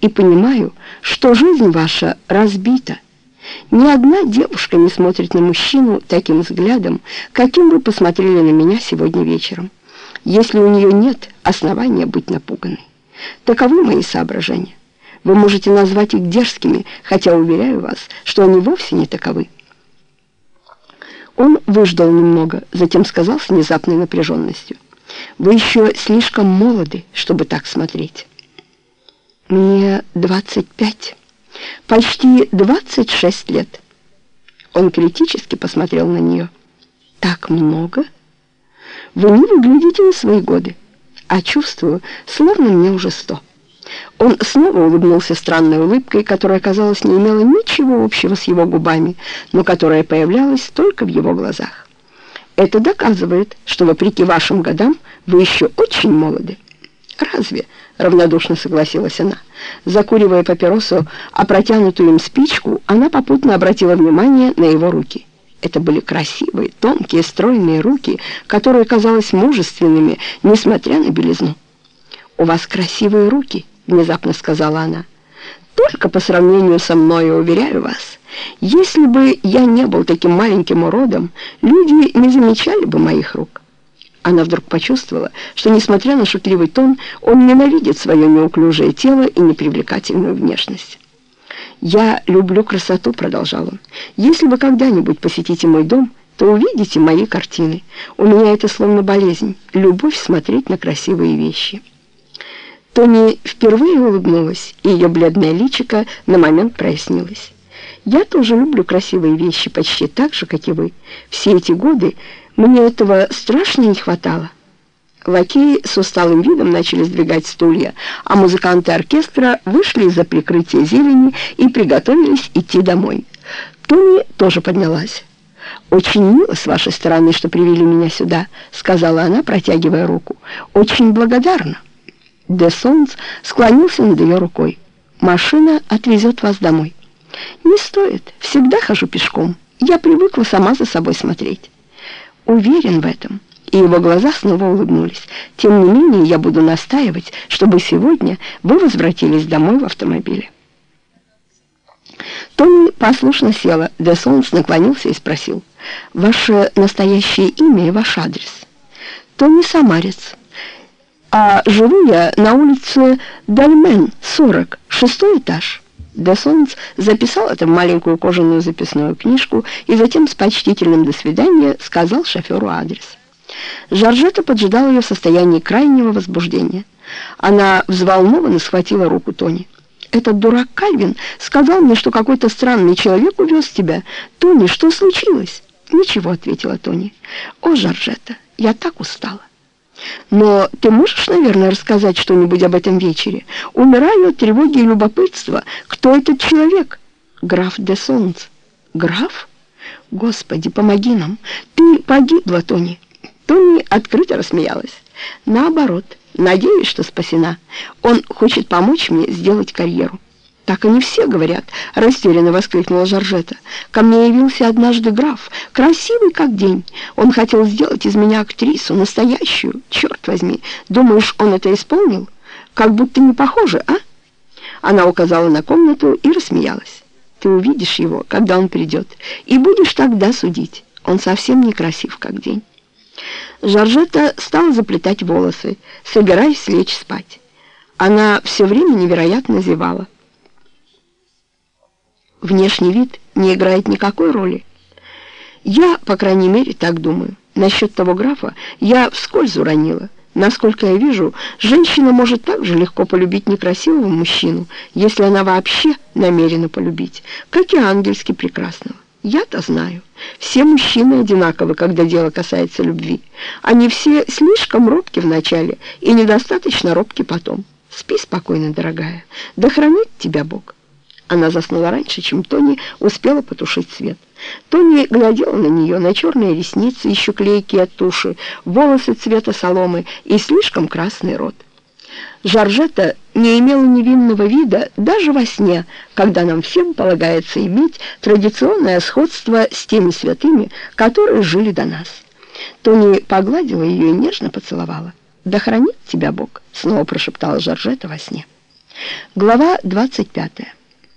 и понимаю, что жизнь ваша разбита. Ни одна девушка не смотрит на мужчину таким взглядом, каким вы посмотрели на меня сегодня вечером, если у нее нет основания быть напуганной. Таковы мои соображения. Вы можете назвать их дерзкими, хотя уверяю вас, что они вовсе не таковы. Он выждал немного, затем сказал с внезапной напряженностью. «Вы еще слишком молоды, чтобы так смотреть». «Мне 25, почти 26 лет». Он критически посмотрел на нее. «Так много? Вы не выглядите на свои годы, а чувствую, словно мне уже сто». Он снова улыбнулся странной улыбкой, которая, казалось, не имела ничего общего с его губами, но которая появлялась только в его глазах. «Это доказывает, что, вопреки вашим годам, вы еще очень молоды». «Разве?» — равнодушно согласилась она. Закуривая папиросу, а протянутую им спичку, она попутно обратила внимание на его руки. Это были красивые, тонкие, стройные руки, которые казались мужественными, несмотря на белизну. «У вас красивые руки», — внезапно сказала она. «Только по сравнению со мной, уверяю вас, если бы я не был таким маленьким уродом, люди не замечали бы моих рук». Она вдруг почувствовала, что, несмотря на шутливый тон, он ненавидит свое неуклюжее тело и непривлекательную внешность. «Я люблю красоту», — продолжал он. «Если вы когда-нибудь посетите мой дом, то увидите мои картины. У меня это словно болезнь, любовь смотреть на красивые вещи». Тони впервые улыбнулась, и ее бледное личико на момент прояснилось. «Я тоже люблю красивые вещи почти так же, как и вы. Все эти годы мне этого страшно не хватало». Лакеи с усталым видом начали сдвигать стулья, а музыканты оркестра вышли из-за прикрытия зелени и приготовились идти домой. Тони тоже поднялась. «Очень мило с вашей стороны, что привели меня сюда», — сказала она, протягивая руку. «Очень благодарна». Де Солнц склонился над ее рукой. «Машина отвезет вас домой». «Не стоит. Всегда хожу пешком. Я привыкла сама за собой смотреть». «Уверен в этом» и его глаза снова улыбнулись. «Тем не менее, я буду настаивать, чтобы сегодня вы возвратились домой в автомобиле». Тони послушно села. Де Солнц наклонился и спросил, «Ваше настоящее имя и ваш адрес?» «Тони Самарец. А живу я на улице Дальмен, 40, шестой этаж». Де Солнц записал это в маленькую кожаную записную книжку и затем с почтительным «до свидания» сказал шоферу адрес. Жоржета поджидала ее в состоянии крайнего возбуждения. Она взволнованно схватила руку Тони. «Этот дурак Кальвин сказал мне, что какой-то странный человек увез тебя. Тони, что случилось?» «Ничего», — ответила Тони. «О, Жоржета, я так устала». «Но ты можешь, наверное, рассказать что-нибудь об этом вечере? Умираю от тревоги и любопытства. Кто этот человек?» «Граф де Солнц». «Граф? Господи, помоги нам. Ты погибла, Тони». Тони открыто рассмеялась. Наоборот, надеюсь, что спасена. Он хочет помочь мне сделать карьеру. «Так они все говорят», — растерянно воскликнула Жоржета. «Ко мне явился однажды граф, красивый как день. Он хотел сделать из меня актрису, настоящую. Черт возьми, думаешь, он это исполнил? Как будто не похоже, а?» Она указала на комнату и рассмеялась. «Ты увидишь его, когда он придет, и будешь тогда судить. Он совсем некрасив, как день». Жоржетта стала заплетать волосы, собираясь лечь спать. Она все время невероятно зевала. Внешний вид не играет никакой роли. Я, по крайней мере, так думаю. Насчет того графа я вскользь уронила. Насколько я вижу, женщина может так же легко полюбить некрасивого мужчину, если она вообще намерена полюбить, как и ангельски прекрасного. Я-то знаю. Все мужчины одинаковы, когда дело касается любви. Они все слишком робки вначале и недостаточно робки потом. Спи спокойно, дорогая. Да хранит тебя Бог. Она заснула раньше, чем Тони успела потушить свет. Тони глядела на нее, на черные ресницы, еще клейкие от туши, волосы цвета соломы и слишком красный рот. Жоржета не имела невинного вида даже во сне, когда нам всем полагается иметь традиционное сходство с теми святыми, которые жили до нас. Тони погладила ее и нежно поцеловала. «Да хранит тебя Бог», — снова прошептала Жоржета во сне. Глава 25.